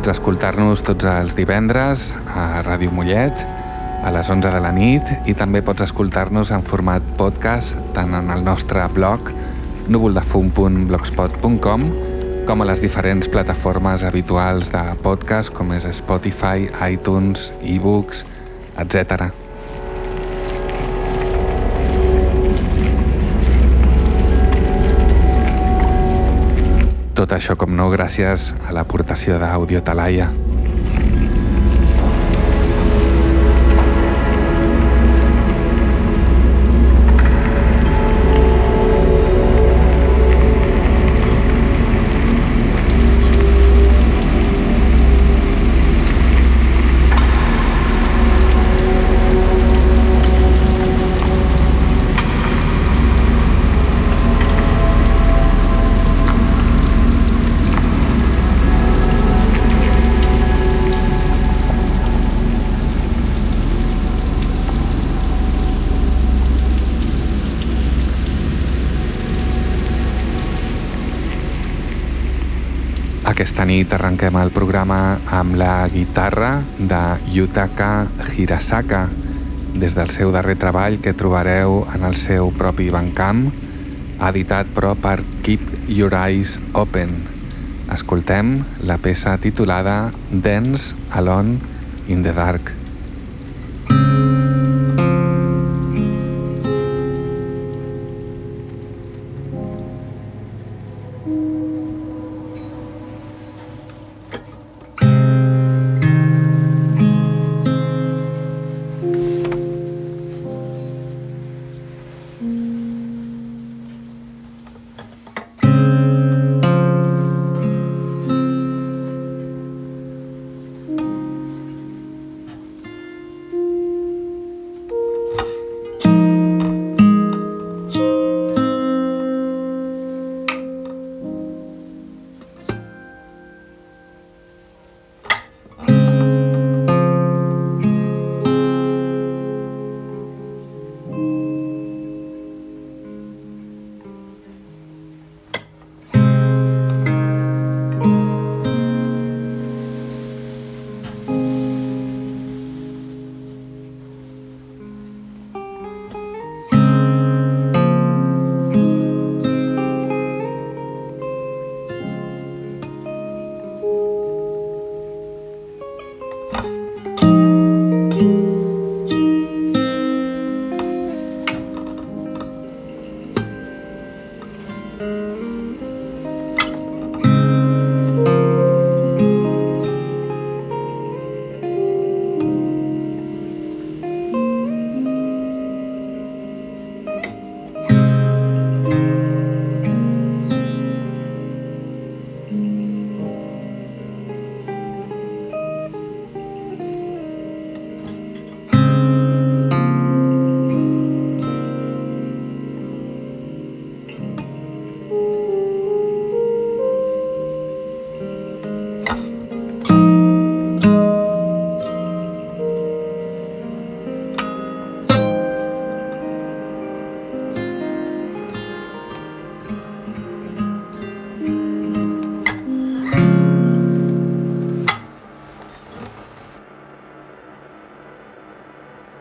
Pots escoltar-nos tots els divendres a Ràdio Mollet a les 11 de la nit i també pots escoltar-nos en format podcast tant en el nostre blog núvoldefum.blogspot.com com a les diferents plataformes habituals de podcast com és Spotify, iTunes, ebooks, etc. Tot això, com no, gràcies a l'aportació d'Audio Talaia. Aquesta nit arrenquem el programa amb la guitarra de Yutaka Hirasaka, des del seu darrer treball que trobareu en el seu propi Bandcamp, editat però per Keep Your Eyes Open. Escoltem la peça titulada Dance Alone in the Dark.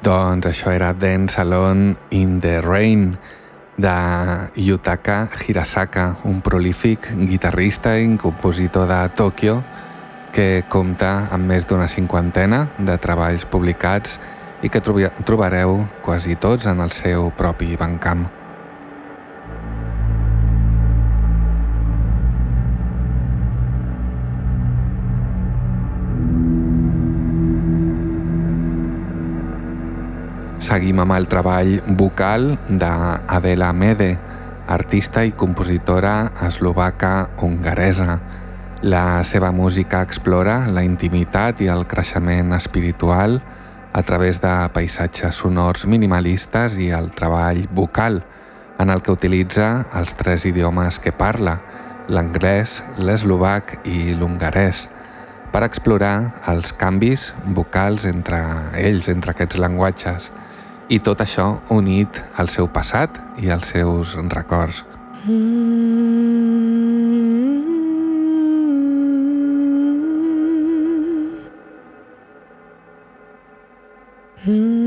Doncs això era Dance Alone in the Rain de Yutaka Hirasaka, un prolífic guitarrista i compositor de Tòquio que compta amb més d'una cinquantena de treballs publicats i que trobareu quasi tots en el seu propi bancamp. Seguim amb el treball vocal d'Adela Mede, artista i compositora eslovaca hongaresa. La seva música explora la intimitat i el creixement espiritual a través de paisatges sonors minimalistes i el treball vocal, en el que utilitza els tres idiomes que parla, l'anglès, l'eslovac i l'hongarès, per explorar els canvis vocals entre ells, entre aquests llenguatges, i tot això unit al seu passat i als seus records. Mm -hmm.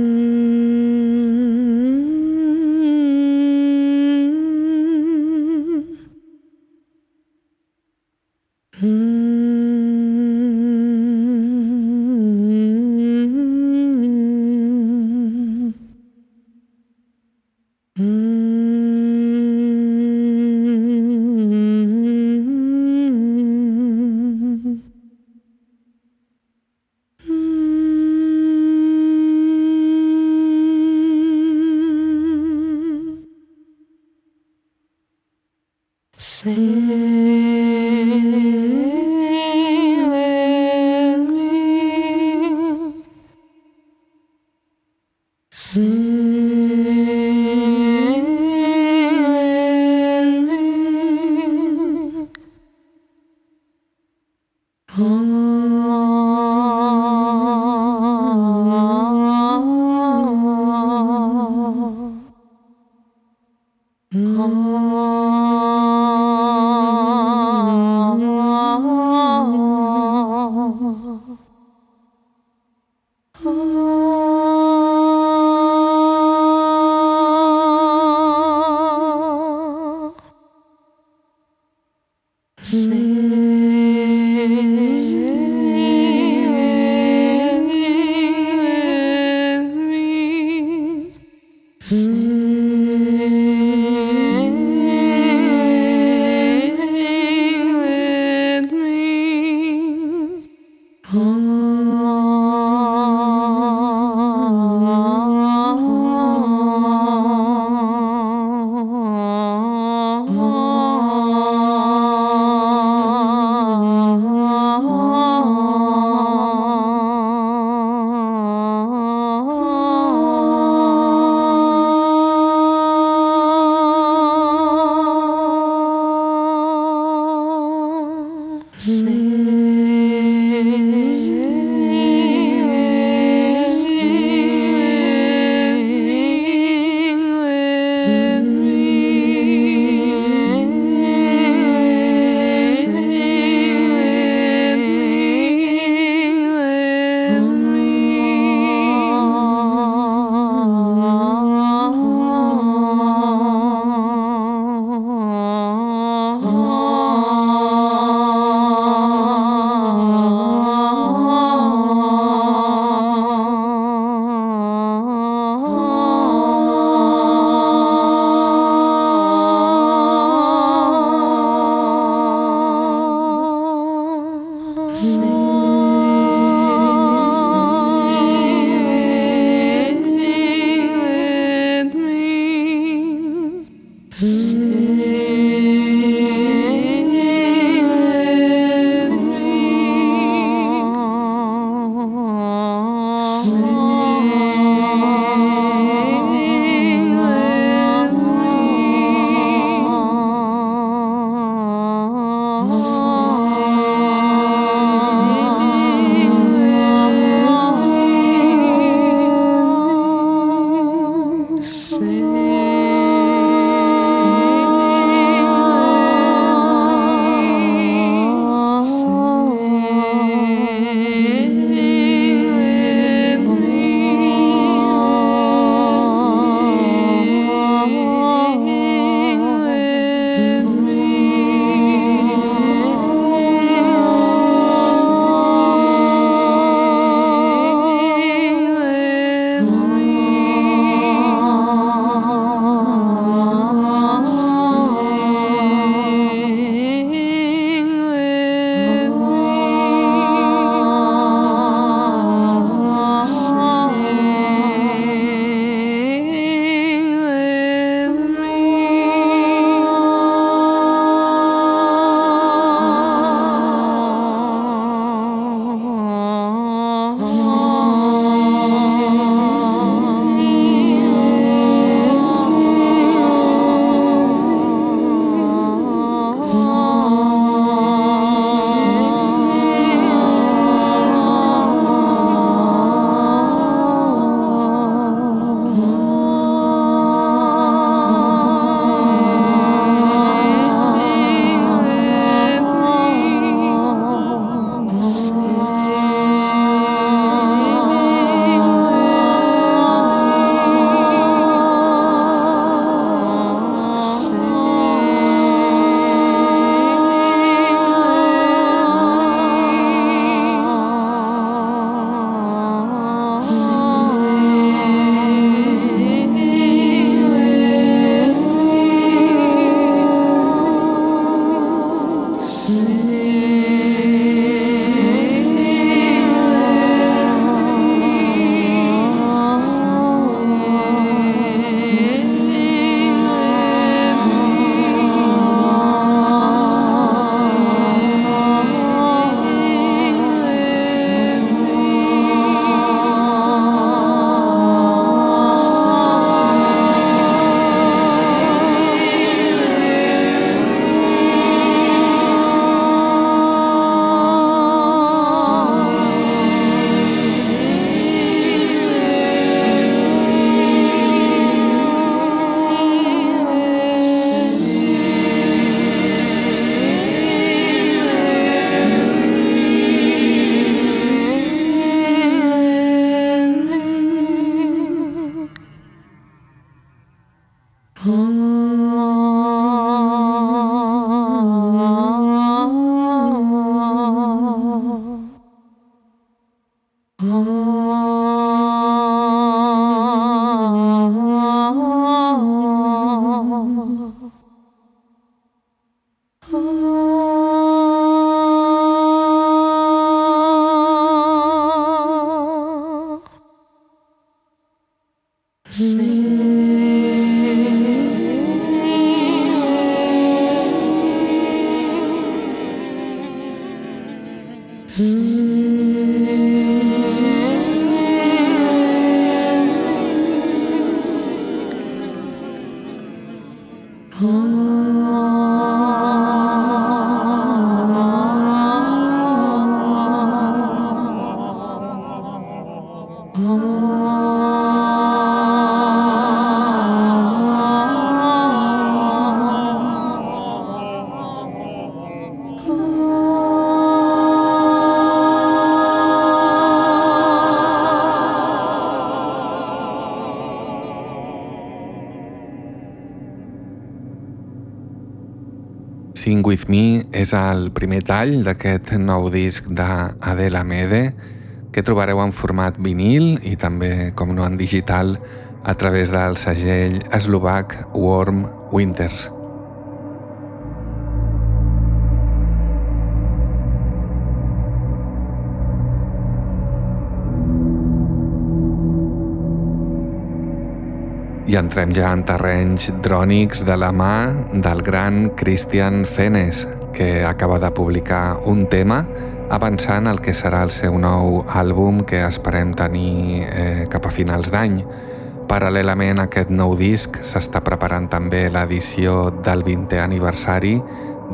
With Me és el primer tall d'aquest nou disc d'Adela Mede que trobareu en format vinil i també, com no en digital, a través del segell eslovac Warm Winters. I entrem ja en terrenys drònics de la mà del gran Christian Fenes, que acaba de publicar un tema avançant el que serà el seu nou àlbum que esperem tenir eh, cap a finals d'any. Paral·lelament a aquest nou disc s'està preparant també l'edició del 20è aniversari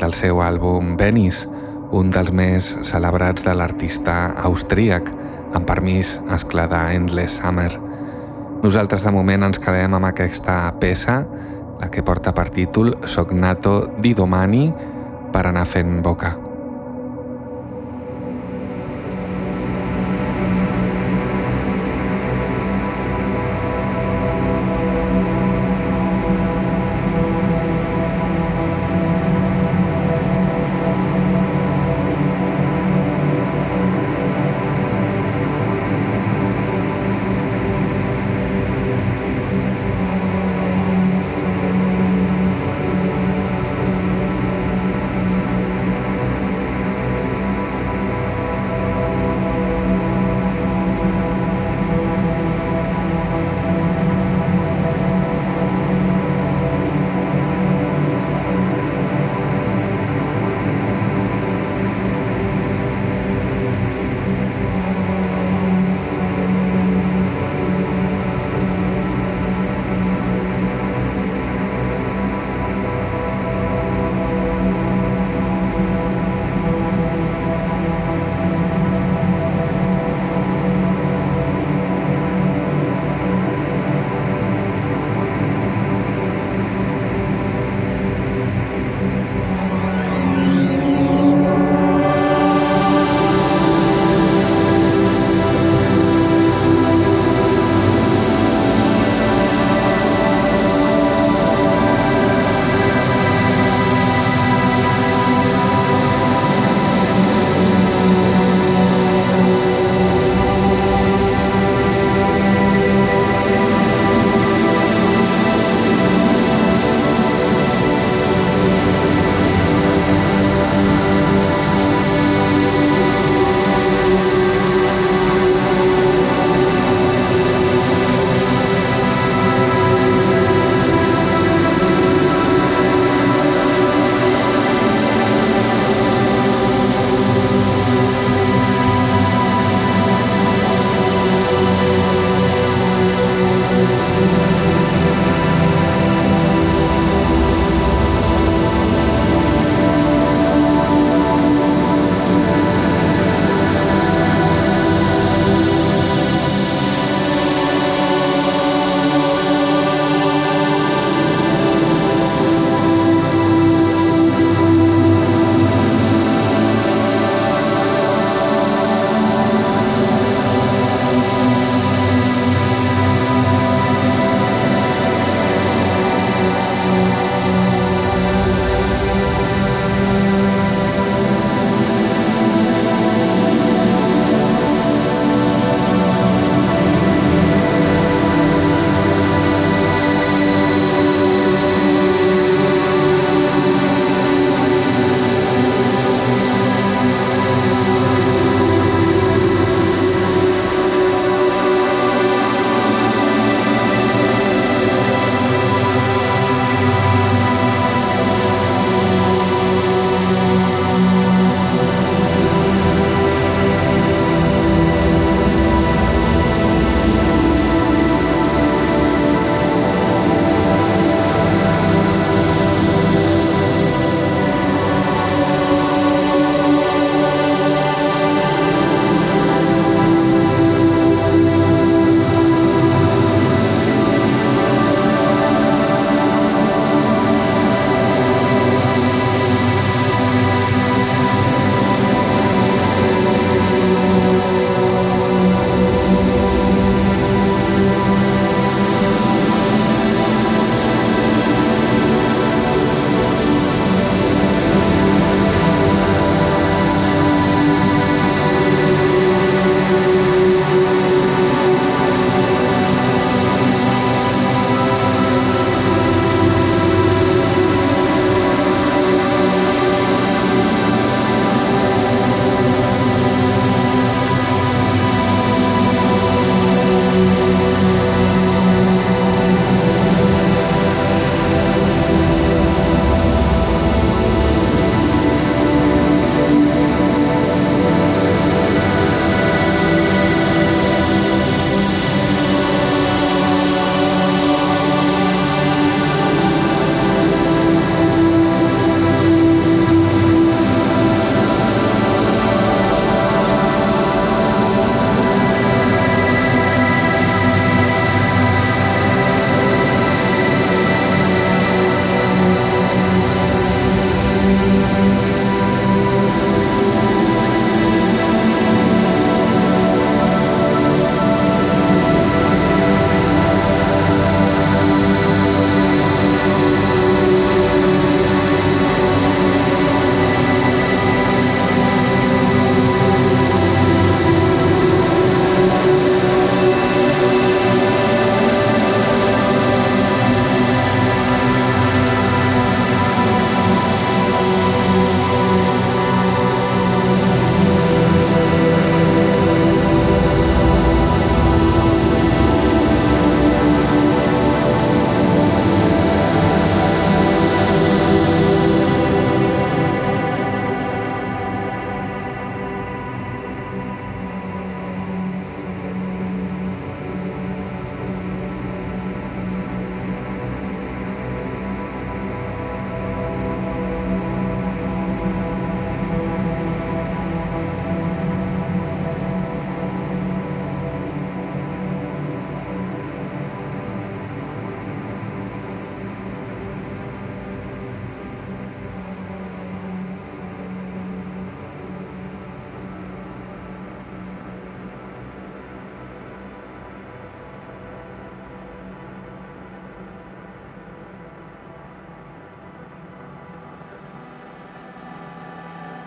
del seu àlbum Venice, un dels més celebrats de l'artista austríac, amb permís, esclar d'Endless Summer. Nosaltres de moment ens quedem amb aquesta peça, la que porta per títol Sognato di Domani, per anar fent boca.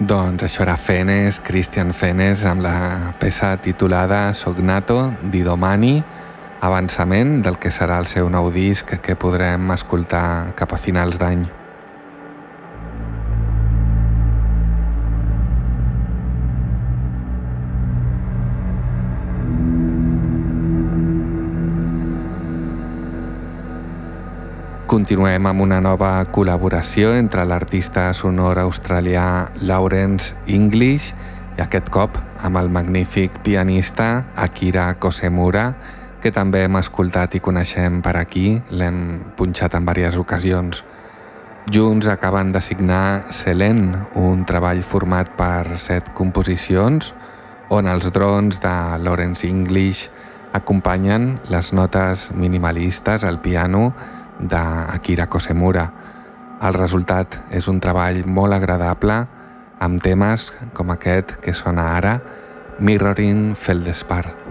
Doncs això era Fenes, Christian Fenes, amb la peça titulada Sognato di Domani, avançament del que serà el seu nou disc que podrem escoltar cap a finals d'any. Continuem amb una nova col·laboració entre l'artista sonor australià Lawrence English i aquest cop amb el magnífic pianista Akira Kosemura, que també hem escoltat i coneixem per aquí, l'hem punxat en diverses ocasions. Junts acaben de signar Selen, un treball format per set composicions on els drons de Lawrence English acompanyen les notes minimalistes al piano d'Akira Kosemura. El resultat és un treball molt agradable amb temes com aquest que sona ara, Mirroring Feldspar.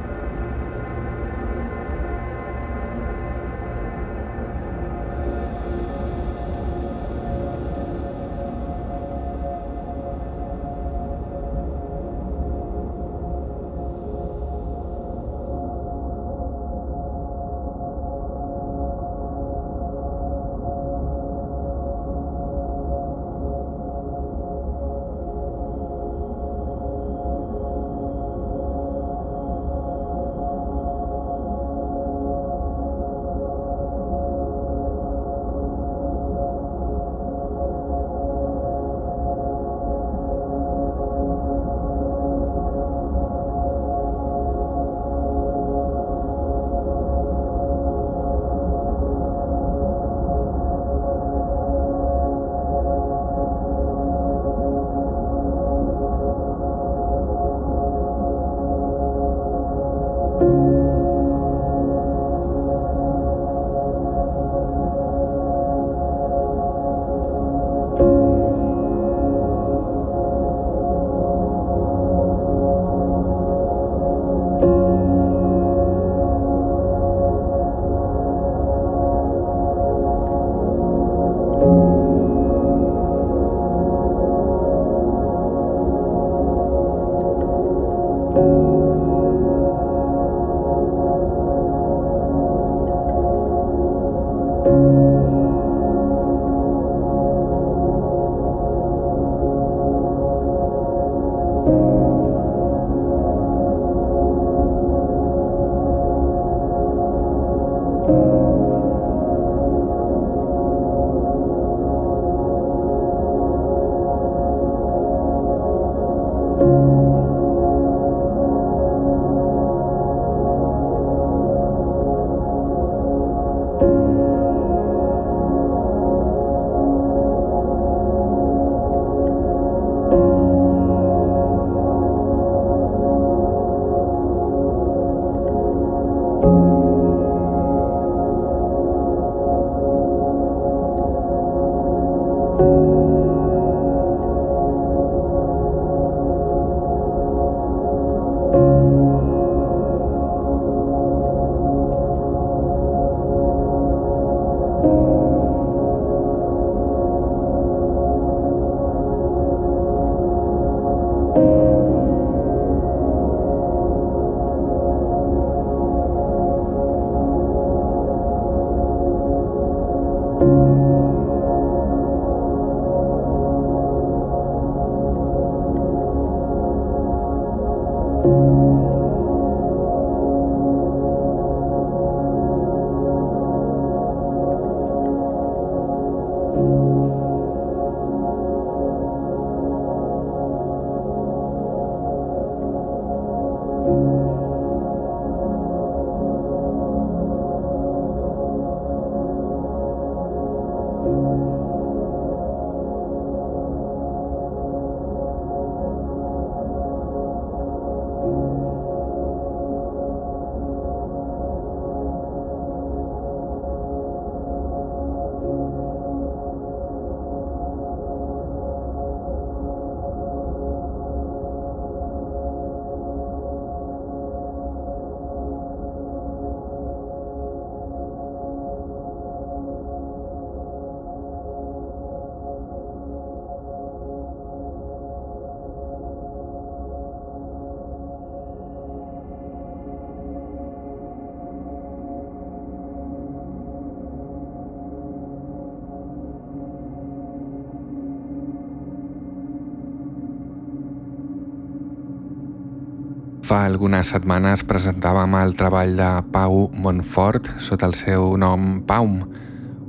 Fa algunes setmanes presentàvem el treball de Pau Montfort sota el seu nom Paum.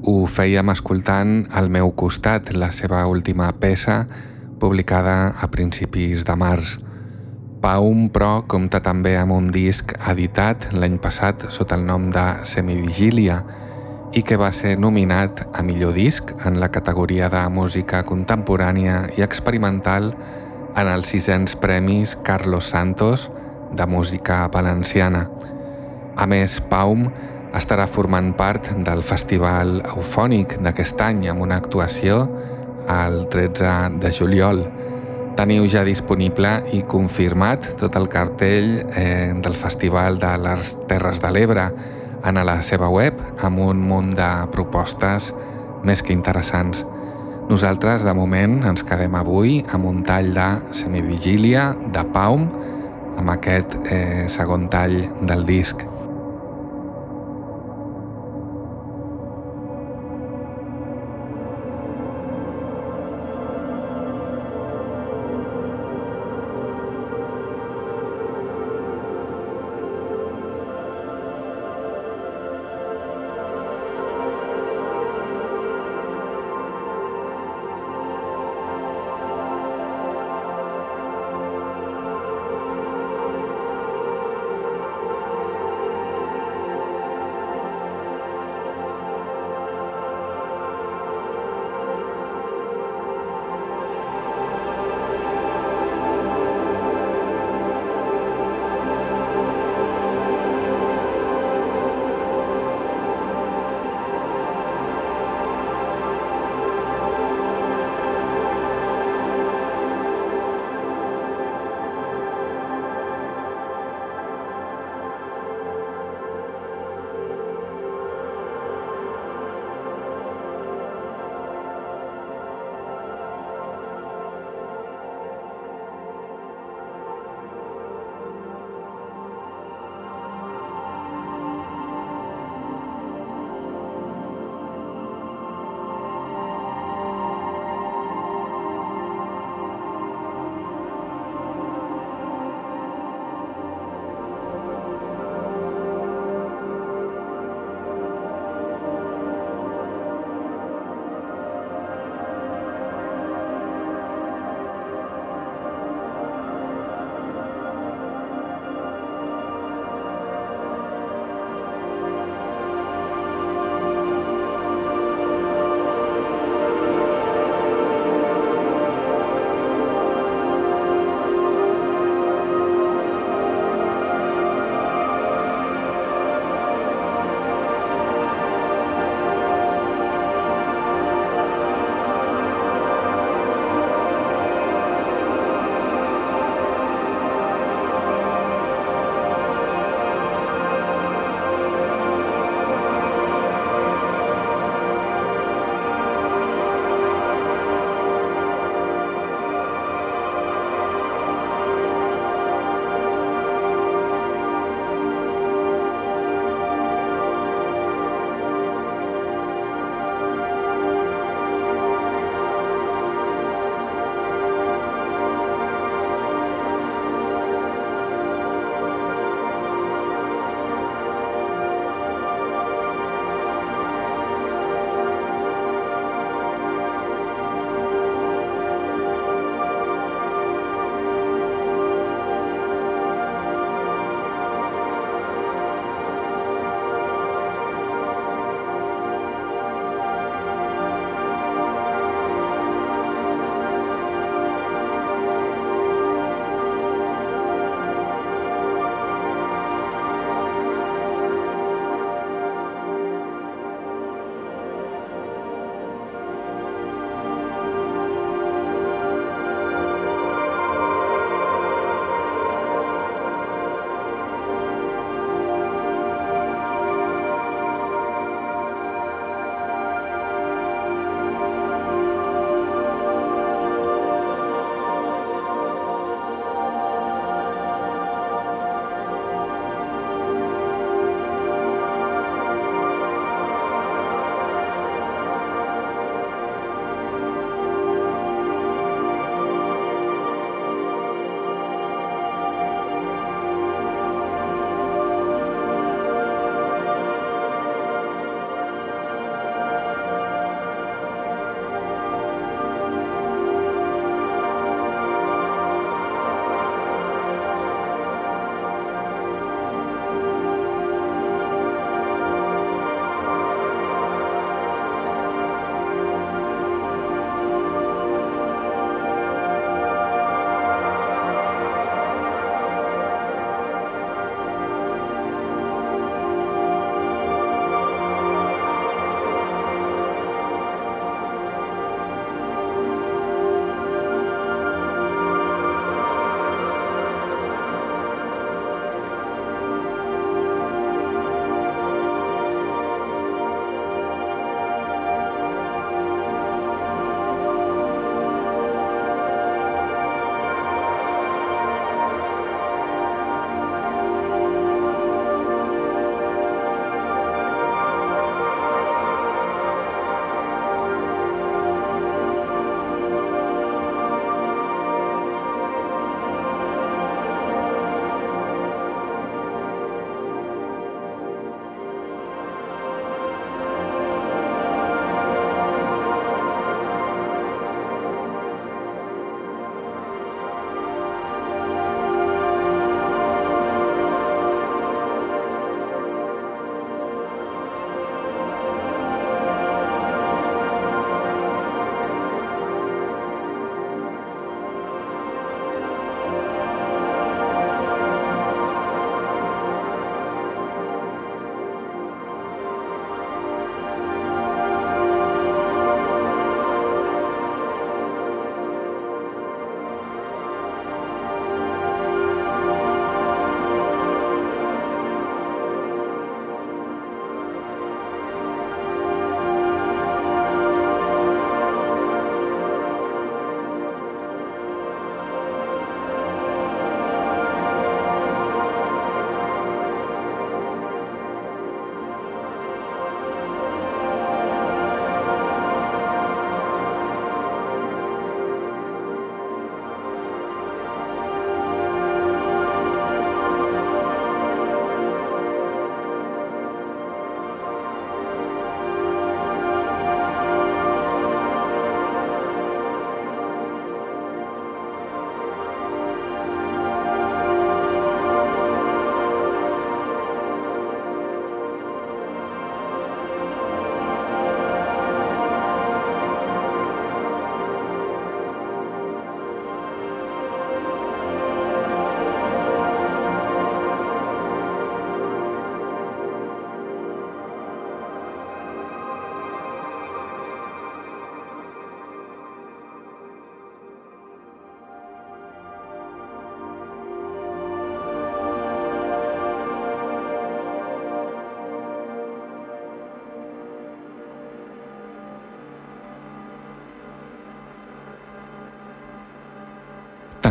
Ho fèiem escoltant al meu costat, la seva última peça, publicada a principis de març. Paum, però, compta també amb un disc editat l'any passat sota el nom de Semivigília i que va ser nominat a millor disc en la categoria de música contemporània i experimental en els sisens premis Carlos Santos de música valenciana. A més, Paum estarà formant part del Festival Eufònic d'aquest any amb una actuació el 13 de juliol. Teniu ja disponible i confirmat tot el cartell eh, del Festival de les Terres de l'Ebre en la seva web amb un munt de propostes més que interessants. Nosaltres, de moment, ens quedem avui amb un tall de semivigília de Paum, amb aquest eh, segon tall del disc.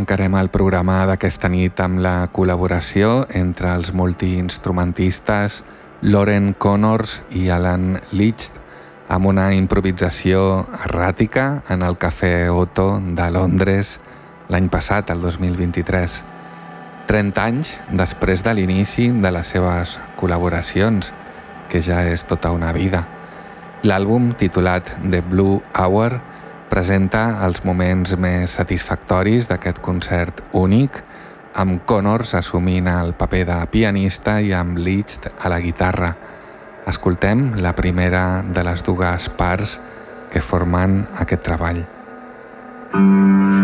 Tancarem el programa d'aquesta nit amb la col·laboració entre els multiinstrumentistes Lauren Connors i Alan Licht amb una improvisació erràtica en el Cafè Otto de Londres l'any passat, el 2023. 30 anys després de l'inici de les seves col·laboracions, que ja és tota una vida. L'àlbum titulat The Blue Hour presenta els moments més satisfactoris d'aquest concert únic, amb Connors assumint el paper de pianista i amb Liszt a la guitarra. Escoltem la primera de les dues parts que formen aquest treball. Mm.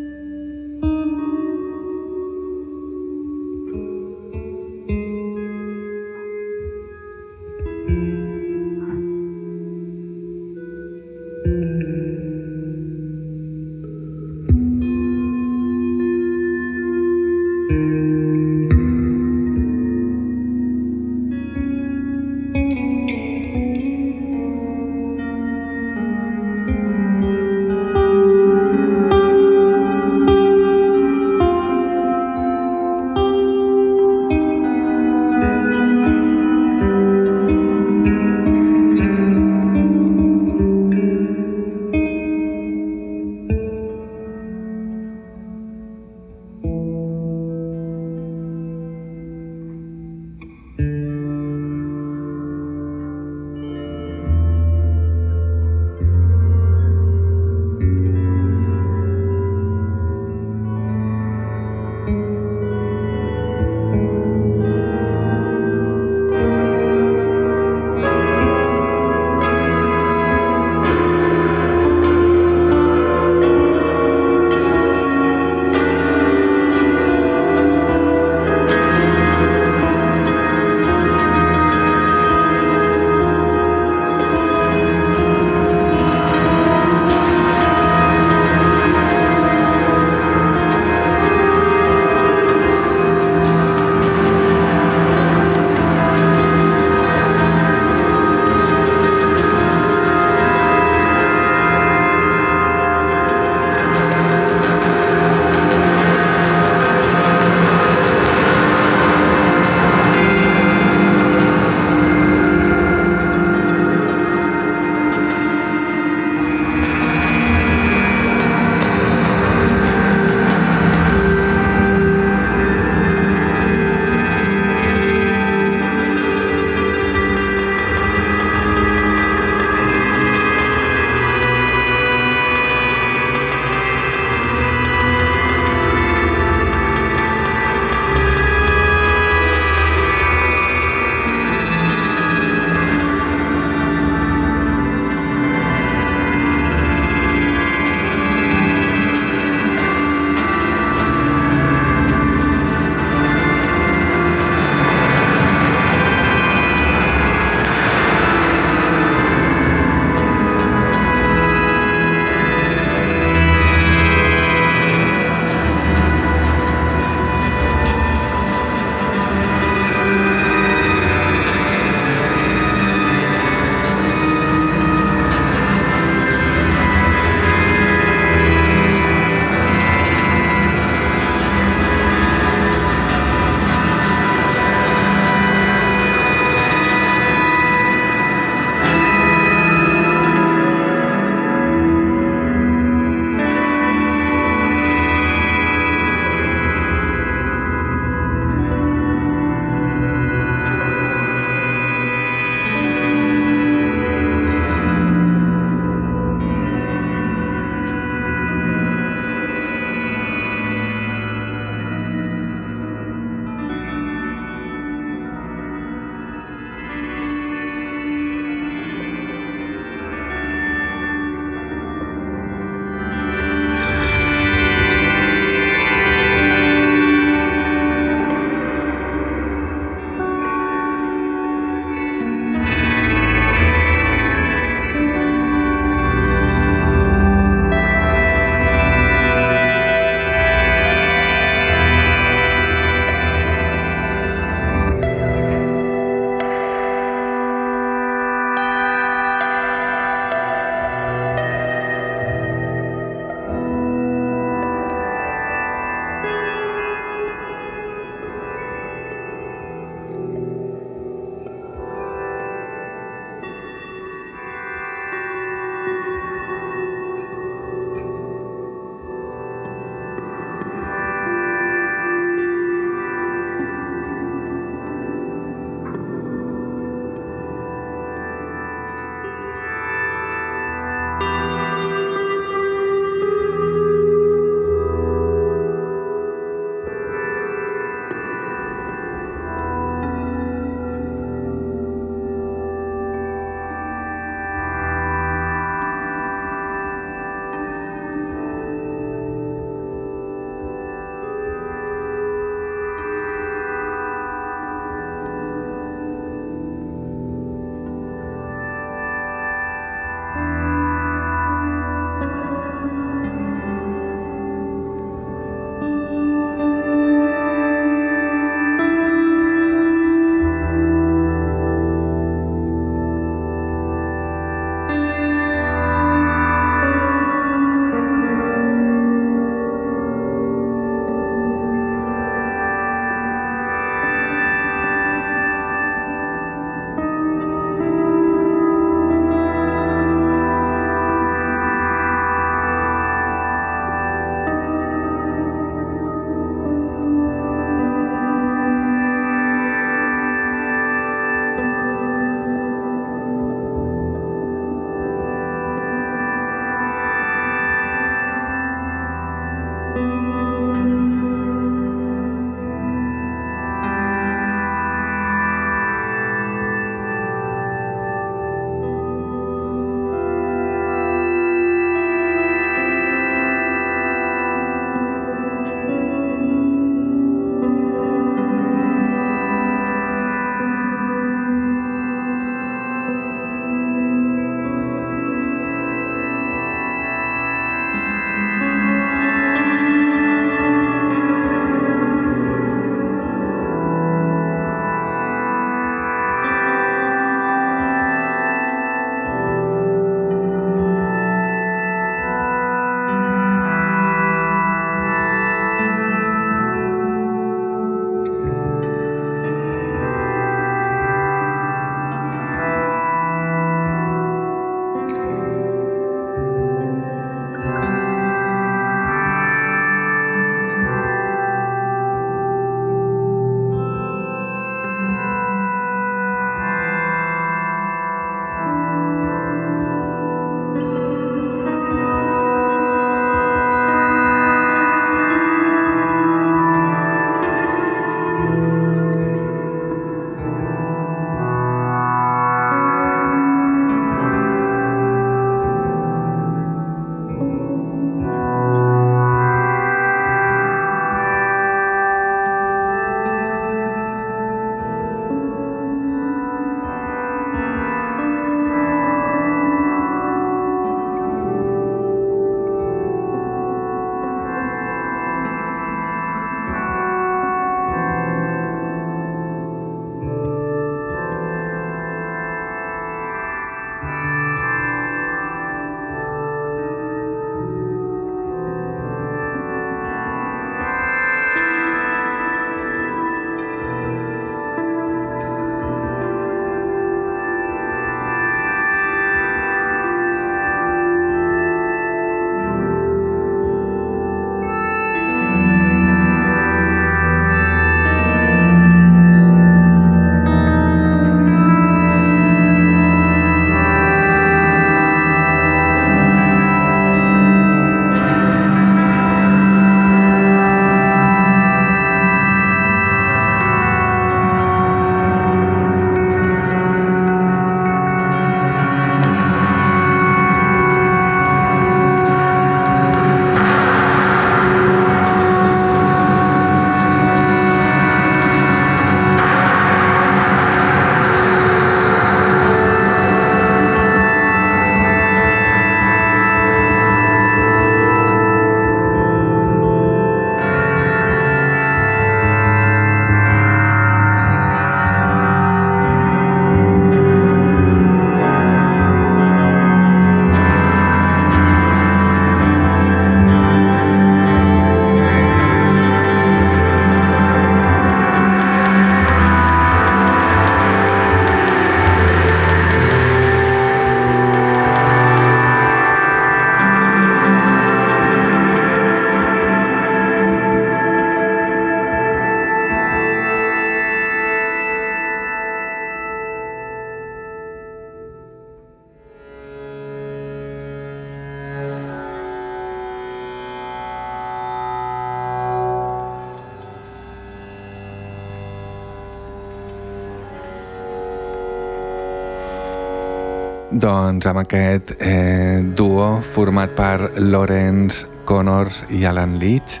Doncs amb aquest eh, duo format per Lawrence Connors i Alan Leach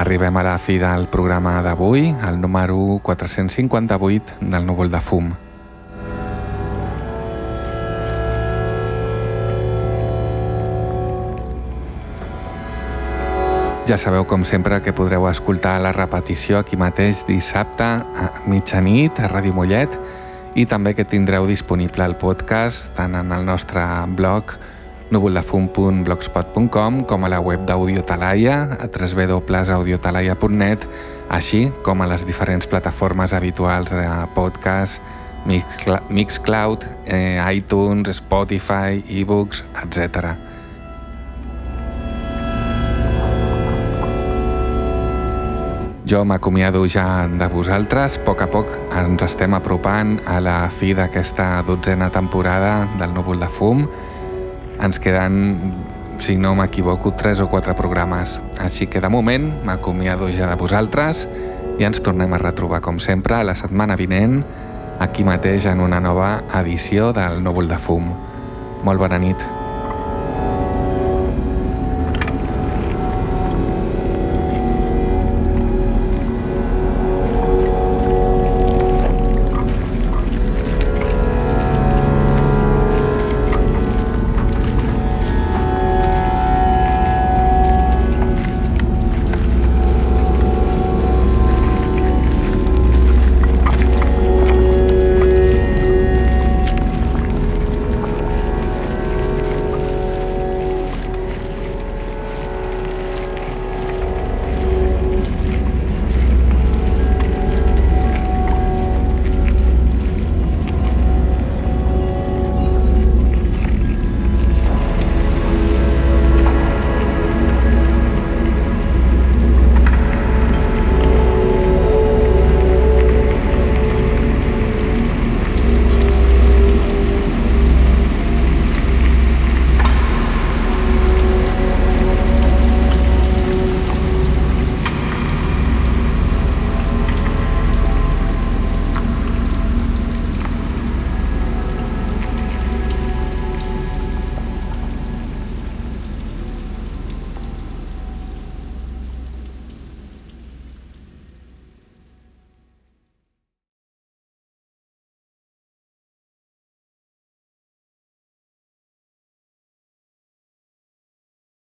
arribem a la fi del programa d'avui, el número 458 del núvol de fum. Ja sabeu, com sempre, que podreu escoltar la repetició aquí mateix dissabte a mitjanit a Ràdio Mollet i també que tindreu disponible el podcast tant en el nostre blog núvoldefum.blogspot.com com a la web d'Audio Talaia a www.audiotalaia.net així com a les diferents plataformes habituals de podcast Mixcloud, eh, iTunes, Spotify, ebooks, etc. Jo m'acomiado ja de vosaltres. A poc a poc ens estem apropant a la fi d'aquesta dotzena temporada del Núvol de Fum. Ens queden, si no m'equivoco, tres o quatre programes. Així que de moment m'acomiado ja de vosaltres i ens tornem a retrobar, com sempre, la setmana vinent, aquí mateix en una nova edició del Núvol de Fum. Molt bona nit.